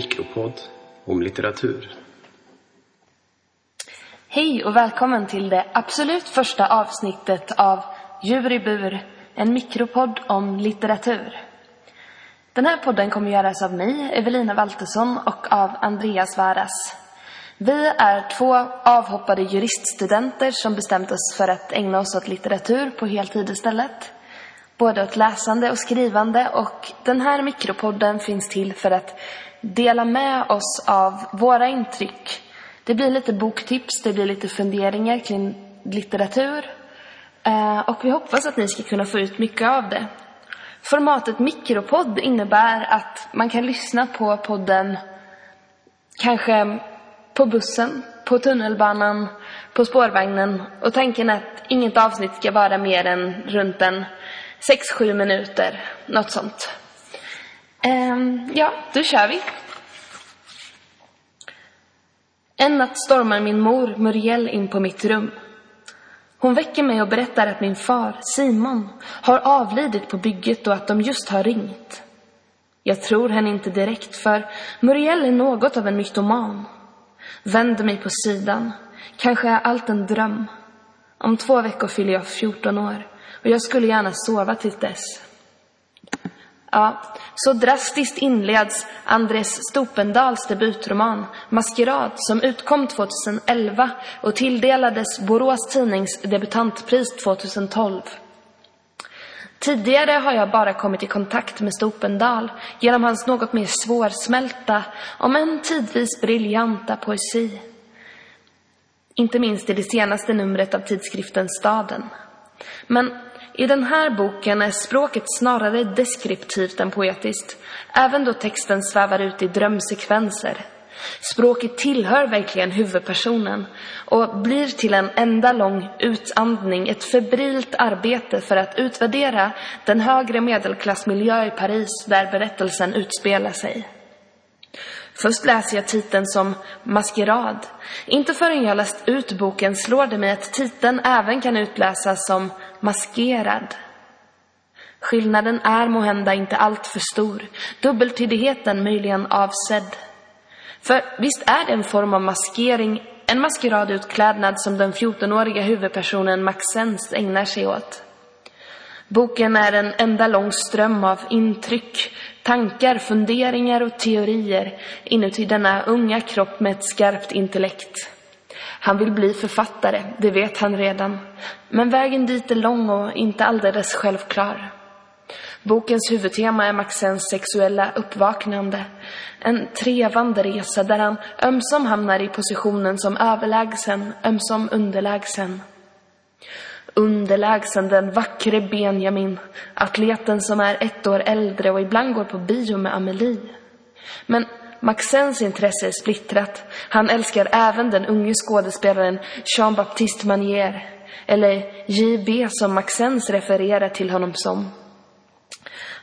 mikropodd om litteratur. Hej och välkommen till det absolut första avsnittet av Djur i bur, en mikropodd om litteratur. Den här podden kommer göras av mig, Evelina Valtersson, och av Andreas Varas. Vi är två avhoppade juriststudenter som bestämt oss för att ägna oss åt litteratur på heltid istället. Både åt läsande och skrivande och den här mikropodden finns till för att dela med oss av våra intryck. Det blir lite boktips, det blir lite funderingar kring litteratur eh, och vi hoppas att ni ska kunna få ut mycket av det. Formatet mikropodd innebär att man kan lyssna på podden kanske på bussen, på tunnelbanan, på spårvagnen och tanken är att inget avsnitt ska vara mer än runt en 6-7 minuter, något sånt. Ehm, ja, då kör vi. En natt stormar min mor Muriel in på mitt rum. Hon väcker mig och berättar att min far, Simon, har avlidit på bygget och att de just har ringt. Jag tror henne inte direkt, för Muriel är något av en mytoman. Vänder mig på sidan. Kanske är allt en dröm. Om två veckor fyller jag 14 år och jag skulle gärna sova till dess. Ja, så drastiskt inleds Andres Stopendals debutroman Maskerad som utkom 2011 och tilldelades Borås Tidnings debutantpris 2012. Tidigare har jag bara kommit i kontakt med Stopendal genom hans något mer svårsmälta, om än tidvis briljanta poesi. Inte minst i det senaste numret av tidskriften Staden. Men i den här boken är språket snarare deskriptivt än poetiskt, även då texten svävar ut i drömsekvenser. Språket tillhör verkligen huvudpersonen och blir till en enda lång utandning, ett febrilt arbete för att utvärdera den högre medelklassmiljö i Paris där berättelsen utspelar sig. Först läser jag titeln som Maskerad. Inte förrän jag läst ut boken slår det mig att titeln även kan utläsas som Maskerad. Skillnaden är måhända inte alltför stor, dubbeltydigheten möjligen avsedd. För visst är det en form av maskering, en maskeradutklädnad som den 14-åriga huvudpersonen Maxens ägnar sig åt. Boken är en enda lång ström av intryck, tankar, funderingar och teorier inuti denna unga kropp med ett skarpt intellekt. Han vill bli författare, det vet han redan. Men vägen dit är lång och inte alldeles självklar. Bokens huvudtema är Maxens sexuella uppvaknande. En trevande resa där han ömsom hamnar i positionen som överlägsen, ömsom underlägsen. Underlägsen den vackre Benjamin, atleten som är ett år äldre och ibland går på bio med Amelie. Men Maxens intresse är splittrat. Han älskar även den unge skådespelaren Jean-Baptiste Manier, eller JB som Maxens refererar till honom som.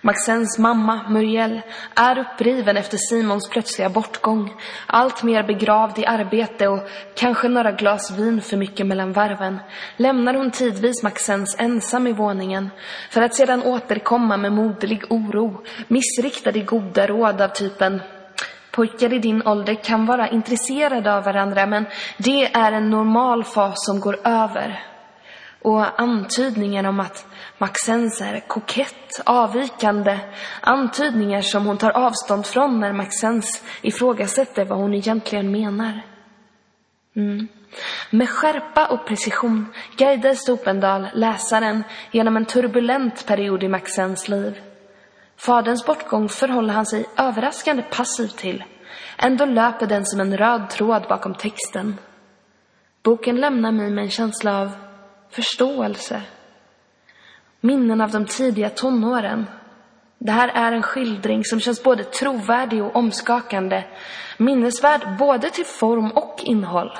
Maxens mamma, Muriel, är uppriven efter Simons plötsliga bortgång, allt mer begravd i arbete och kanske några glas vin för mycket mellan varven, lämnar hon tidvis Maxens ensam i våningen för att sedan återkomma med moderlig oro, missriktade goda råd av typen Pojkar i din ålder kan vara intresserade av varandra, men det är en normal fas som går över. Och antydningen om att Maxens är kokett, avvikande, antydningar som hon tar avstånd från när Maxens ifrågasätter vad hon egentligen menar. Mm. Med skärpa och precision guidar Stopendal läsaren genom en turbulent period i Maxens liv. Faderns bortgång förhåller han sig överraskande passiv till. Ändå löper den som en röd tråd bakom texten. Boken lämnar mig med en känsla av förståelse. Minnen av de tidiga tonåren. Det här är en skildring som känns både trovärdig och omskakande. Minnesvärd både till form och innehåll.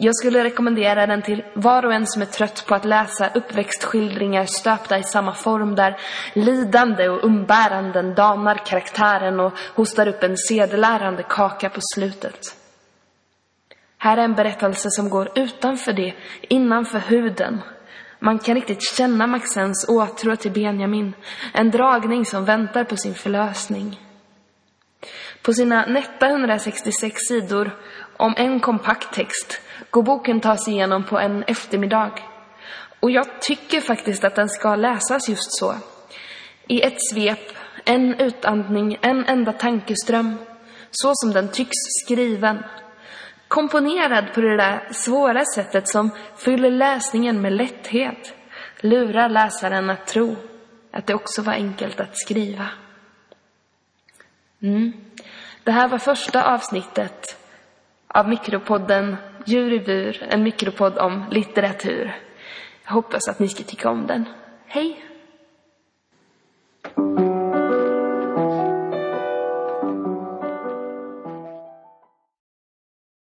Jag skulle rekommendera den till var och en som är trött på att läsa uppväxtskildringar stöpta i samma form där lidande och umbäranden danar karaktären och hostar upp en sedelärande kaka på slutet. Här är en berättelse som går utanför det, innanför huden. Man kan riktigt känna Maxens åtrå till Benjamin, en dragning som väntar på sin förlösning. På sina nätta 166 sidor om en kompakt text går boken tas igenom på en eftermiddag. Och jag tycker faktiskt att den ska läsas just så. I ett svep, en utandning, en enda tankeström. Så som den tycks skriven. Komponerad på det där svåra sättet som fyller läsningen med lätthet. Lurar läsaren att tro att det också var enkelt att skriva. Mm. Det här var första avsnittet av mikropodden Djur i bur, en mikropodd om litteratur. Jag hoppas att ni ska tycka om den. Hej!